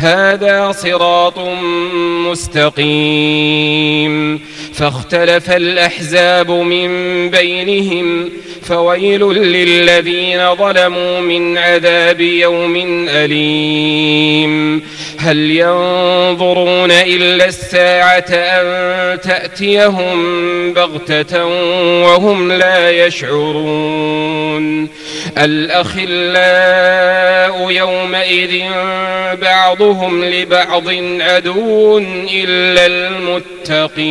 هذا صراط مستقيم. فاختلف الأحزاب من بينهم فويل للذين ظلموا من عذاب يوم أليم. هل ينظرون إلا الساعة أن تأتيهم بغتة وهم لا يشعرون؟ يومئذ بعضهم لبعض عدو إلا المتقين.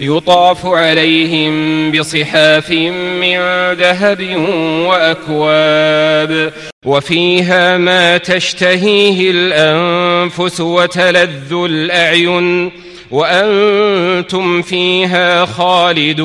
يطاف عليهم بصحاف من ذهب وأكواب. وفيها ما تشتهيه الأنفس وتلذ الأعين. وأنتم فيها خالدون.